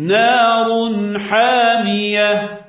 نار حامية.